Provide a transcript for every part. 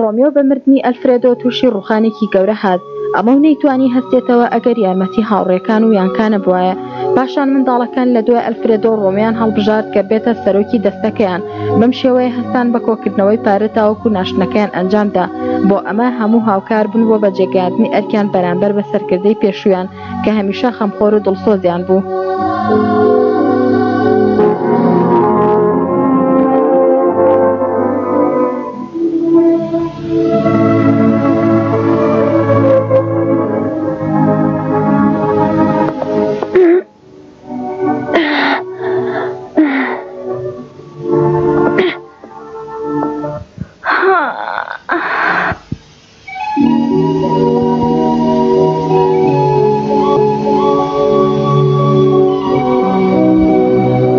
ڕۆمیۆ بە مردنی ئەلفرێدۆ تووشی ڕووخانێکی گەورە هات، ئەمە و نەیتوانی هەستێتەوە ئەگەر یارمەتی هاوڕێکان و یانکا نەبوایە، پاشان منداڵەکان لە دوای ئەلفرێدۆ و ڕۆمیۆیان هەڵبژارد کە بێتە سەرۆکی دەستەکەیان، بەم شێوەیە هەستان بە کۆکردنەوەی پارە تاوەکو ناشتنەکەیان ئەنجامدا، بۆ ئەمە هەموو هاوکار بوون بۆ بەجێگەیاندنی ئەرکیان بەرامبەر بە سەرکردەی پێشوویان، کە هەمیشە خەمخۆر و دڵسۆزیان بوو.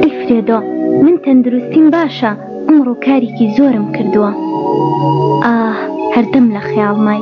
ئەلفرێدۆ، من تەندروستیم باشە، ئەمڕۆ کاریکی زۆرم کردووە. ئاه، هەردەم لە خەیاڵمای.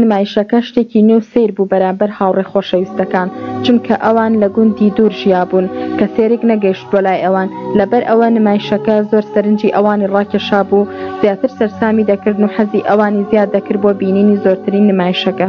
نمایشەکە شتێکی نوێ و سەیر بوو بەرامبەر هاوڕێ خۆشەویستەکان، چونکە ئەوان لە گوندی دوور ژیابوون، کەسێریک نەگەیشتبووە لای ئەوان، لەبەر ئەوە نمایشەکە زۆر سەرنجی ئەوانی ڕاکێشابوو، زیاتر سەرسامی دەکردن و حەزی ئەوانی زیاد دەکرد بۆ بینینی زۆرترین نمایشەکە.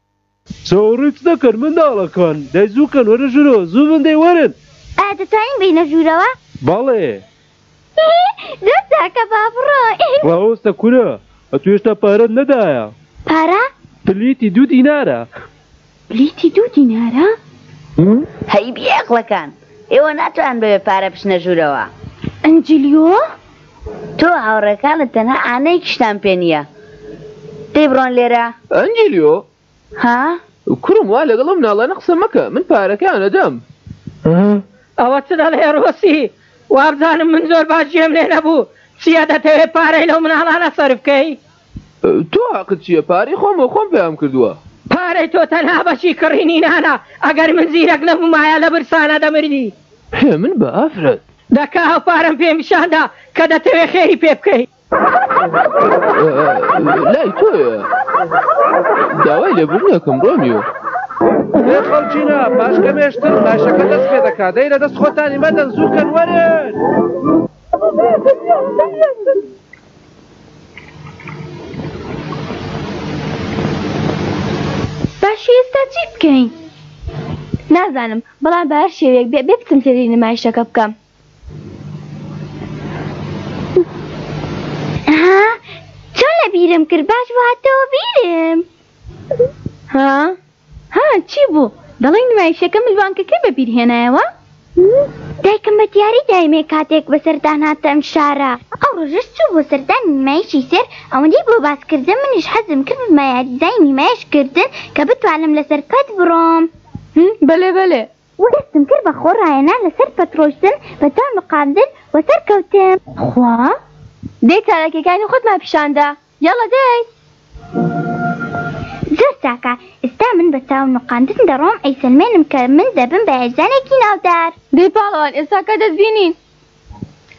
چاوەڕێت نەکەن منداڵەکان. دای زوو کەن وەرە ژورەوە زوو من دەی وەرن. ئایا دەتوانین بێینە ژوورەوە؟ بەڵێ. زۆر چاکە با بڕۆین. ڕاوەستە کورە ئەتو هێشتا پارەت نەدایە. پارە؟ پلیتی دوو دینارە. پلیتی دوو دینارە؟ هەی بێئەقڵەکان ئێوە ناتوانن بەبێ پارە بچنە ژوورەوە. ئەنجلیۆ؟ تۆ و هاوڕێکانت تەنها ئانەیەکیشتان پێ نییە دەی بڕۆن لێرە. ئەنجلیۆ. ها؟ کوڕم وا لەگەڵ ئەم ناڵانە قسە مەکە، من پارەکەیان ئەدەم. ئەوە چ دەڵێ ڕۆسی؟ وابزانم من زۆر باش گوێم لێ نەبوو، چییە دەتەوێ پارەی لەو مناڵانە سەرف کەی؟ تۆ هەقت چیە پارەی خۆم بۆ خۆم پەیام کردوە. پارەی تۆ تەنها بەشی کڕینی نانە ئەگەر من زیرەک نەبومایە لە برسانە دەمردی. هێ من بە ئافرەت. دەکا ئەو پارەم پێ پیشاندە کە دەتەوێ خێری پێ بکەی. لای تۆیە داوای لێبوردنەکەم ڕۆمیۆ. ئێ خەڵکینە پاش کەمێشتر لاشەکە دەست پێ دەکا دەی لە دەست خۆتانی مەدەن زوو کەن وەرن. باشی ئێستا چی بکەین؟ نازانم بەڵام بە هەر شێوەیەک بێ بێ بچم سێری نمایشەکە بکەم. ها چۆن لە بیرم کرد باش واتەوە بیرم ها؟ ها چی بوو دەڵێی نمایشەکە ملوانکەکەی بەبیر هێنایەوە؟ دایکم بە دیاری دایمێ کاتێک بە سەردان هاتە ئەم شارە. ئەو ڕۆژەش چوو بۆ سەردانی نمایشی سێر، ئەوەندەی بۆ باس کردم منیش حەزم کرد ببمە یاریزانی نمایش کردن کە بتوانم لە سەر پەت بڕۆم. بەلێ بەلێ. و دەستم کرد بە خۆ ڕایەنان لە سەر پەت ڕۆشتن بە دوام نوقاندن و سەرکەوتم. خوا؟ دەی چالاکیەکانی خۆتمان پیشان دە. یاڵا دەی زۆر چاکە ئێستا من بە چاو نوقاندن دەڕۆم ئەیسەلمێنم کە من دەبم بە هێرزانێکی ناودار. دەی پاڵەوان ئێستا کە دەتبینین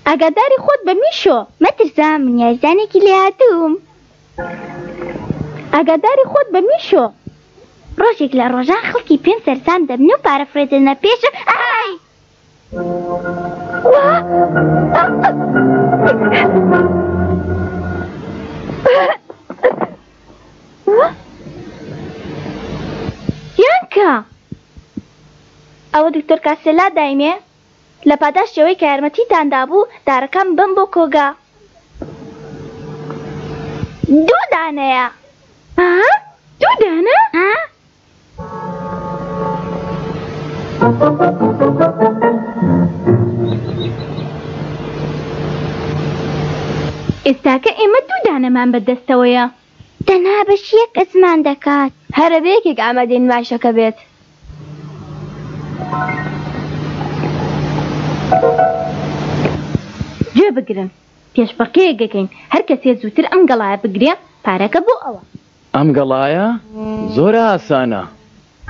ئاگاداری خۆت بە میشۆ. مەترسە من یارزانێکی لێهاتووم. ئاگاداری خۆت بە میشۆ. ڕۆژێک لە ڕۆژان خەڵکی پێم سەرسام دەبن و پارە فرێدەدەنە پێشم ئای. یانکا ئەوە دکتۆر کاسێلا دایمێ لە پاداشت ئەوەی کە یارمەتیتان دابوو دارەکان ببەم بۆ کۆگا دوو دانەیە ها دوو دانە؟ ئێستاکە ئێمە دوو دانەمان بە دەستەوەیە دەنا بەش یەک ئەزمان دەکات هەرە بە یەکێک ئامادەی نمایشەکە بێت. گوێ بگرن پێشبڕکێیەک دەکەین هەر کەسێ زووتر ئەم گەڵایە بگرێ پارەکە بۆ ئەوە. ئەم گەڵایە زۆر ئاسانە.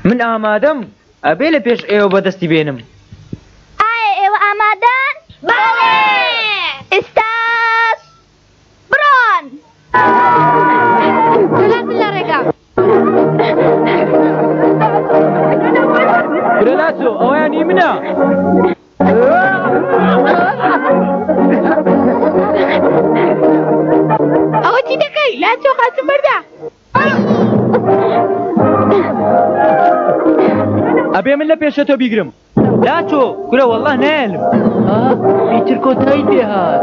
من ئامادەم، ئەبێ لە پێش ئێوە بەدەستی بێنم. ئایا ئێوە ئامادەن؟ بەڵێ! ئیستاش بڕۆن! سەلام من لە ڕێگام. برا لاسۆ، ئەوەیان هی منە. ئەوە چی دەکەی لا چۆ خاتم بەردە ئەبێ من لە پێشە تۆ بیگرم لا تۆ کورە والله نێلم ئیتر کۆتایی پێهات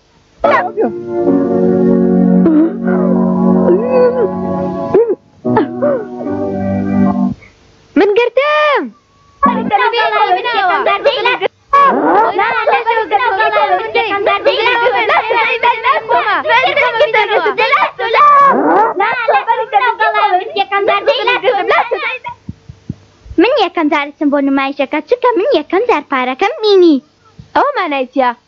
من گرتم من یەکەم دارچم بۆ نمایشەکە چکە من یەکەم دار پارەکەم بینی ئەو مانایتە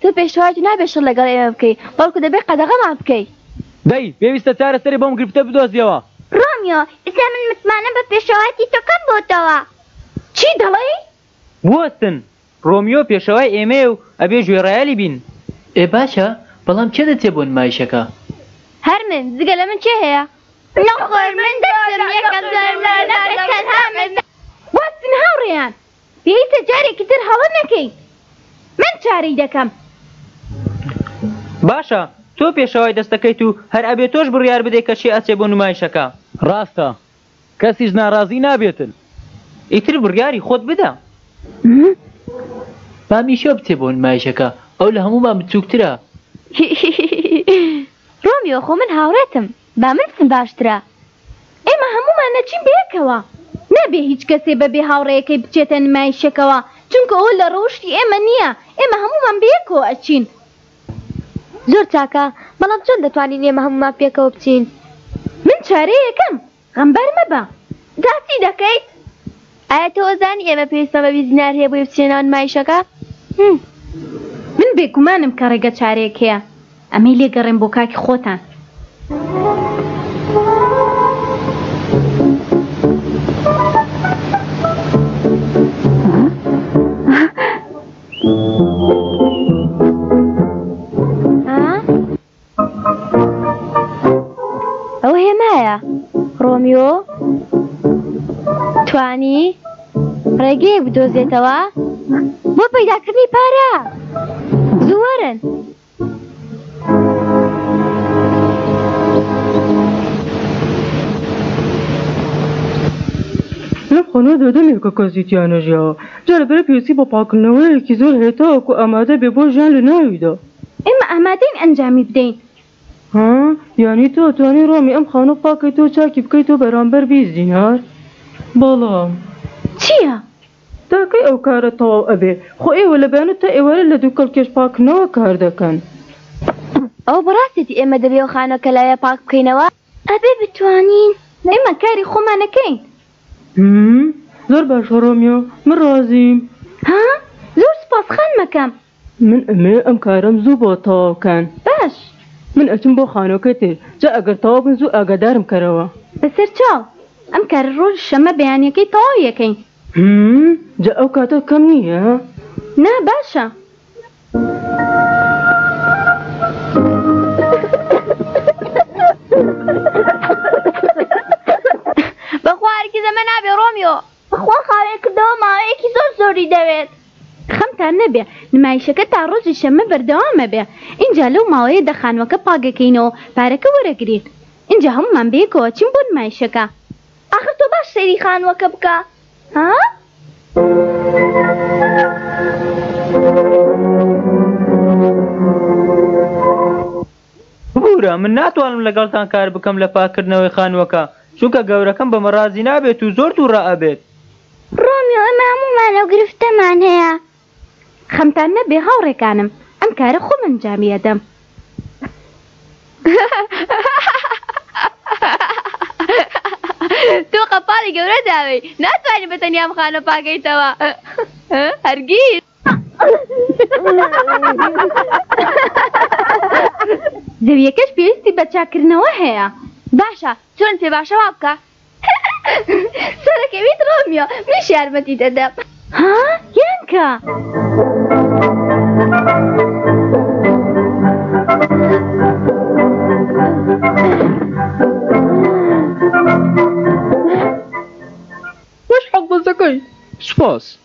تۆ پێشەوایت و نابێ شەڕ لەگەڵ ئێمە بکەی، بەڵکو دەبێ قەدەغەمان بکەی. دەی پێویستە چارەسەرێ بۆم گرفتە بدۆزیەوە. ڕۆمیۆ، ئیستا من متمانەم بە پێشەوایەتی تۆ کەم بۆتەوە. چی دەڵێی؟ بوەستن، ڕۆمیۆ پێشەوای ئێمەیە و ئەبێ گوێڕایەلی بین. ئێ باشە، بەڵام کێ دەچێ بۆ نمایشەکە؟ هەر من، جگە لە من کێ هەیە؟ نەخۆر من دەچم، یەکەم جارم لە هەزار کەس هاتم. بوەستن، هاوڕێیان، پێویستە جارێکی تر هەڵە نەکەیت. من چارەی دەکەم. باشە، تۆ پێشەوای دەستەکەیت و هەر ئەبێ تۆش بڕیار بدەی کە کێ ئەچێ بۆ نمایشەکە. ڕاستە. کەسیش ناڕازی نابێتن. ئیتر بڕیاری خۆت بدە. با میشۆ بچێ بۆ نمایشەکە. ئەو لە هەموومان بچووکترە. ڕۆمیۆ، خۆ من هاوڕێتم. با من بچم باشترە ئێمە هەموومان نەچین بەیەکەوە. نابێ هیچ کەسێ بەبێ هاوڕێیەکەی بچێتە نمایشەکەوە چونکە ئەوە لە ڕەوشتی ئێمە نییە، ئێمە هەموومان بەیەکەوە ئەچین. زۆر چاکە، بەڵام چۆن دەتوانین ئێمە هەموومان پێکەوە بچین؟ من چارەیەکەم، غەمبار مەبە. جا چی دەکەیت؟ ئایا تۆ ئەزانی ئێمە پێویستمان بە بیست دینار هەیە بۆی بچینە ناو نمایشەکە؟ هوم. من بێگومانم کە ڕێگە چارەیەک هەیە ئەمەی لێ گەڕێم بۆ کاکی خۆتان. ئەوە هێمایە ڕۆمیۆ توانی ڕێگەیەک بدۆزێتەوە بۆ پەیداکردنی پارە زووەرن لەم خانووە دەدەمێکە کەسی تیا نەژیاوە جارە بەرە پێویستی بە پاکردنەوەیەکی زۆر هەیە تاوەکو ئامادە بێ بۆ ژیان لە ناویدا ئێمە ئامادەین ئەنجامی بدەین. ها؟ یانی تۆ ئەتوانی ڕۆمی ئەم خانووە پاکەیتەوە چاکی بکەیتەوە بەرامبەر بیست دینار؟ بەڵام. چییە؟ تا کەی ئەو کارە تەواو ئەبێ؟ خۆ ئێوە لە بەیانوو تا ئێوارە لە دوو کەڵکێش پاککردنەوە کار دەکەن. ئەوە بەڕاستیەتی ئێمە دەبێ ئەو خانووە کەلایە پاک بکەینەوە؟ ئەبێ بتوانین. ئێمە کاری خۆمان ئەکەین. هوم، زۆر باشە ڕۆمیۆ، من ڕازیم. ها؟ زۆر سوپاس خانمەکەم. من ئەمەوێ ئەم کارەم زوو بۆ تەواو کەن. باش. من ئەچم بۆ خانوەکەی تر. جا ئەگەر تەواو بن زوو ئاگادارم کەرەوە. بە سەر چاو. ئەم کارە ڕۆژی شەمە بەیانیەکەی تەواوی ئەکەین. همم جا ئەو کاتە کەم نیە؟ نا باشە. بەخوا هەرگیز ئەمە نابێ ڕۆمیۆ. بەخوا خاوێن کردەوە ماوەیەکی زۆر زۆری دەوێت. خەمتان نەبێ نمایشەکە تا ڕۆژی شەممە بەردەوام ئەبێ ئینجا لەو ماوەیە دە خانوەکە پاکەکەینەوە پارەکە وەرەگرین ئینجا هەموومان بەیەکەوە ئەچین بۆ نمایشەکە. ئاخر تۆ باش سەیری خانوەکە بکە ها. ببورە من ناتوانم لەگەڵتان کار بکەم لە پاککردنەوەی خانووەکە چونکە گەورەکەم بەمە رازی نابێت و زۆر توڕە ئەبێت. رۆمیۆ، ئێمە هەموومان ئەو گرفتەمان هەیە. خەمتان نەبێ هاوڕێکانم ئەم کارە خۆم ئەنجامی ئەدەم. تۆ قەپاڵی گەورە داوێی ناتوانی بەتەنیا ئەم خانووە پاکەیتەوە هەرگیز. زەویەکەش پێویستی بە چاکردنەوە هەیە باشە چۆن پێ باشە وا بکە سەرەکەویت ڕۆمیۆ منش یارمەتی دەدەم ها یانکە وش حەڵبەزەکەی سوپاس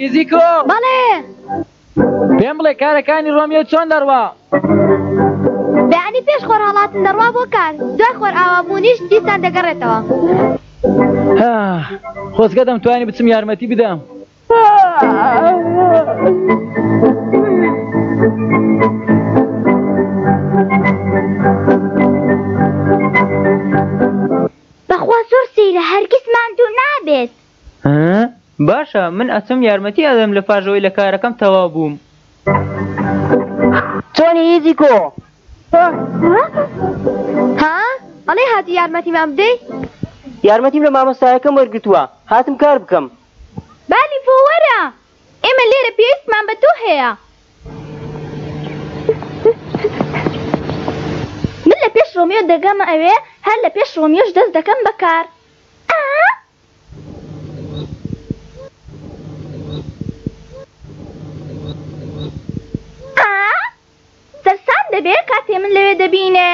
ئیزیکۆ بەڵێ پێم بڵێ کارەکانی ڕۆمیۆ چۆن دەڕوا دانی پێش خۆر هەڵاتن دەڕوا بۆ کار دوای خۆر ئاوابوونیش دیسان دەگەڕێتەوە خۆزگە دەمتوانی بچم یارمەتی بدەم بەخوا زۆر سەیرە هەرگیز ماندوو نابێت باشە من ئەچم یارمەتی ئەدەم لە پاژەوەی لە کارەکەم تەوا بووم چۆنی هیزی کۆ ها ئەڵێ هاتی یارمەتیمان بدەی یارمەتیم لە مامۆستایەکەم وەرگتووە هاتم کار بکەم بالی بۆ وەرە ئێمە لێرە پێویستمان بە تۆ هەیە من لە پێش ڕۆمیۆ دەگەمە ئەوێ هەر لە پێش ڕۆمیۆش دەست دەکەم بەکار سەرسام دەبێ کاتێ من لەوێ دەبینێ.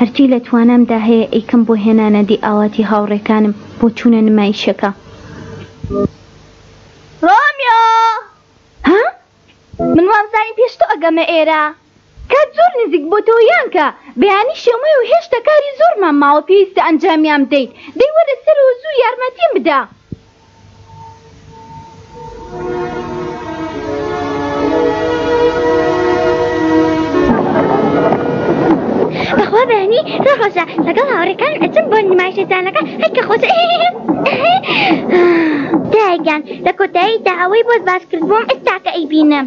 هەرچی لە توانامدا هەیە ئەیکەم بۆ هێنانە دی ئاواتی هاوڕێکانم بۆ چوونە نمایشەکە. ڕۆمیۆ! ها؟ من وامزانی پێش تۆ ئەگەمە ئێرە. کات زۆر نزیک بۆتەوە یانکا، بەیانی شەومەیە و هێشتا کاری زۆرمان ماوە پێویستە ئەنجامیان بدەین. دەی وەرە سەرەوە زوو یارمەتیم بدە. ئەوەی بۆت باس کردبووم ئێستاکە ئەیبینم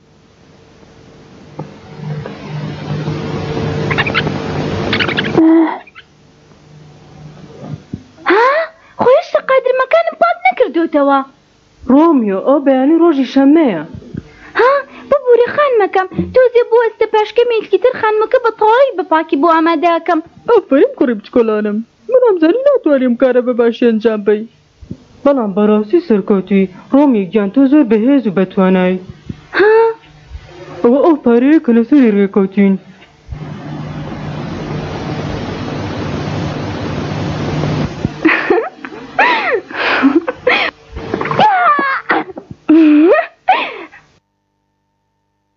کردوتەوە ڕۆمیۆ ئەو بەیانی ڕۆژی شەمەیە ها ببوورە خانمەکەم تۆزێ بوەستە پاشکەمێکی تر خانمەکە بە تەواوی بە پاکی بۆ ئامادەکەم ئەفرین کوڕی بچکۆلانم منم زانی ناتوانیم کارە بە باشی ئەنجام بەی بەڵام بەڕاستی سەرکەوتوی ڕۆمی گیان تۆ زۆر بەهێز و بەتوانای ها ئەوە ئەو پارەیە کە لەسەری ڕێکەوتوین.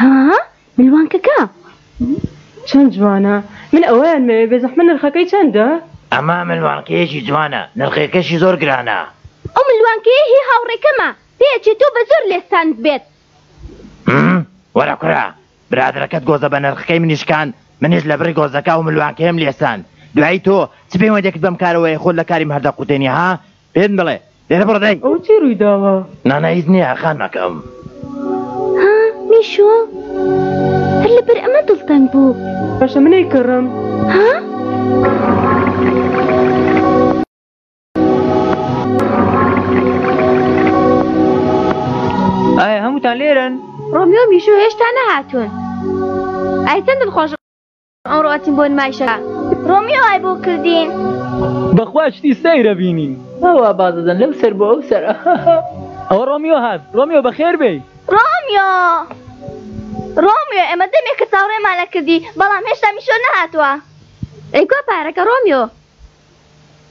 ها ملوانکەکە چەند جوانە من ئەوەیان مەوێ بێ زەحمە نرخەکەی چەندە؟ ئەمە ملوانکەیەکی جوانە نرخەکەشی زۆر گرانە. ئەو ملوانکەیە هی هاوڕێکەمە پێیەچێت تۆ بە زۆر لێستانت بێت. وەرە کورە برادەرەکەت گۆزە بە نرخەکەی منی شکاند منیش لە بڕی گۆزەکە ئەو ملوانکەیەم لێستاند دوایی تۆ چ پەیوەندێکت بەم کارەوەیە خۆت لە کاریم هەر دەقوتێنی ها؟ پێت بڵێ لێرە بڕۆ دای ئەوە چی ڕووی داوە نانا هیچ نییە خانمەکەم ها میشۆ هەر لەبەر ئەمە دڵتەنگ بوو باشە من ئەیکڕم ها ئایا هەمووتان لێرەن ڕۆمیۆ میشۆ هێشتا نەهاتوون ئای چەند دڵخۆش ئەمڕۆ ئەچین بۆ نمایشەکە ڕۆمیۆ وای بۆ کردین بەخوا شتی سەیرە بینین ئەوە بازدەن لەو سەر بۆ ئەو سەر ئەوە ڕۆمیۆ هات ڕۆمیۆ بەخێر بێی ڕۆمیۆ ڕۆمیۆ ئێمە دەمێکە چاوڕێمانە کردی بەڵام هێشتا میشۆ نەهاتووە ئەیکۆ پارەکە ڕۆمیۆ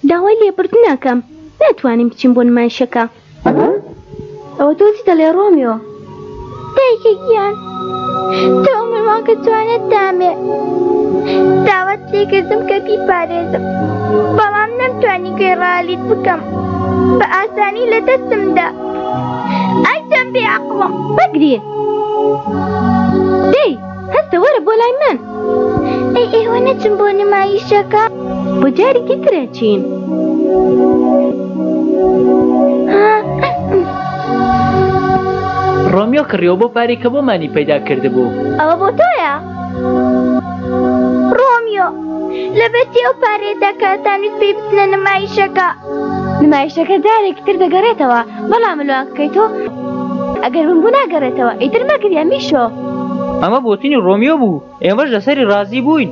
داوای لێبوردن ئەکەم ناتوانین بچین بۆ نمایشەکە. ئەوە تۆ چی دەڵێ ڕۆمیۆ؟ دایکە گیان تۆ ئەمرمان کە توانێت دامێ داوات لێکردم کە بیپارێزم بەڵام نەمتوانی گوێ ڕالیت بکەم بە ئاسانی لە دەستمدا ئای دەم بێ عقڵم بگرێ دەی هەستە وەرە بۆ لای من ئەی ئێوە نەچم بۆ نمایشەکە بۆ جارێکی ترە چین ڕۆمیۆ کڕیەوە بۆ پارێکە بۆ مانی پەیدا کردبوو ئەوە بۆ تۆیە ڕۆمیۆ لە بەتی ئەو پارێ دەکاتانیت پێی بچنە نمایشەکە نمایشەکە جارێکی تر دەگەڕێتەوە بەڵام ملوان کەیتۆ ئەگەر من بوو ناگەڕێتەوە ئیتر مەگریە میشۆ ئەمە بۆتنی ڕۆمیۆ بوو ئێمەش لەسەری ڕازی بووین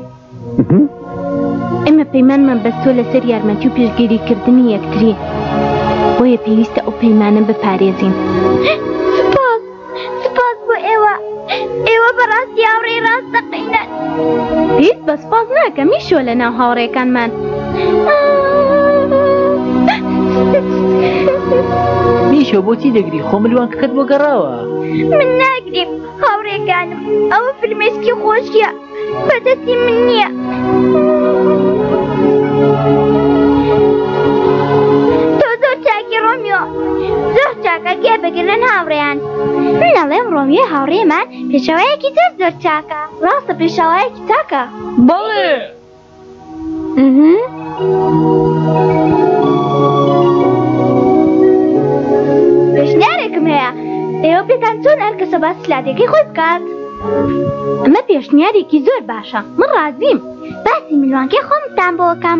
ئێمە پەیمانمان بەستۆ لەسەر یارمەتی و پێشگیریکردنی یەکتری بۆیە پێویستە ئەو پەیمانە بپارێزین. سپاس بۆ ئێوە ئێوە بەڕاستی هاوڕێی ڕاستەقینەن هیچ بە سپاس ناکە میشۆ لە ناو هاوڕێکانمان میشۆ بۆچی دەگری خۆ ملوان کەکەت بۆ گەڕاوە من ناگریم هاوڕێکانم ئەوە فرمێسکی خۆشیە بەدەستی من نییە. تۆ زۆر چاکی ڕۆمیۆ زۆر چاکە گێ بگرن هاوڕێیان منەڵێم ڕۆمیۆ هاوڕێمان پێشەوەیەکی زۆر زۆر چاکە ڕاستە پێشەوەیەکی تاکە بەڵێ. پێشنیارێکم هەیە ئێوە پێتان چۆن هەر کەسە باس لادێکی خۆی بکات ئەمە پێشنیارێکی زۆر باشە من ڕازیم باسی ملوانکێ خۆمتان بۆکەم.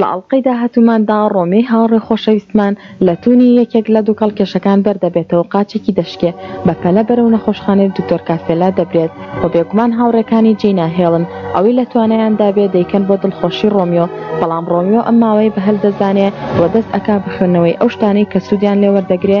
لە ئەڵقەی داهاتووماندا ڕۆمی هاوڕێ خۆشەویستمان لە توونی یەکێک لە دووکەڵ کێشەکان بەردەبێتە و قاچێکی دەشکێ بە پەلە بەرەو نەخۆشخانەی دکتۆر کاسێلا دەبرێت و بێگومان هاوڕێکانی جێی ناهێڵن ئەوەی لە توانایان دابێ دەیکەن بۆ دڵخۆشی ڕۆمیۆ بەڵام ڕۆمیۆ ئەم ماوەی بە هەل دەزانێ و دەست ئەکا بە خوێندنەوەی ئەو شتانەی کە سوودیان لێ وەردەگرێ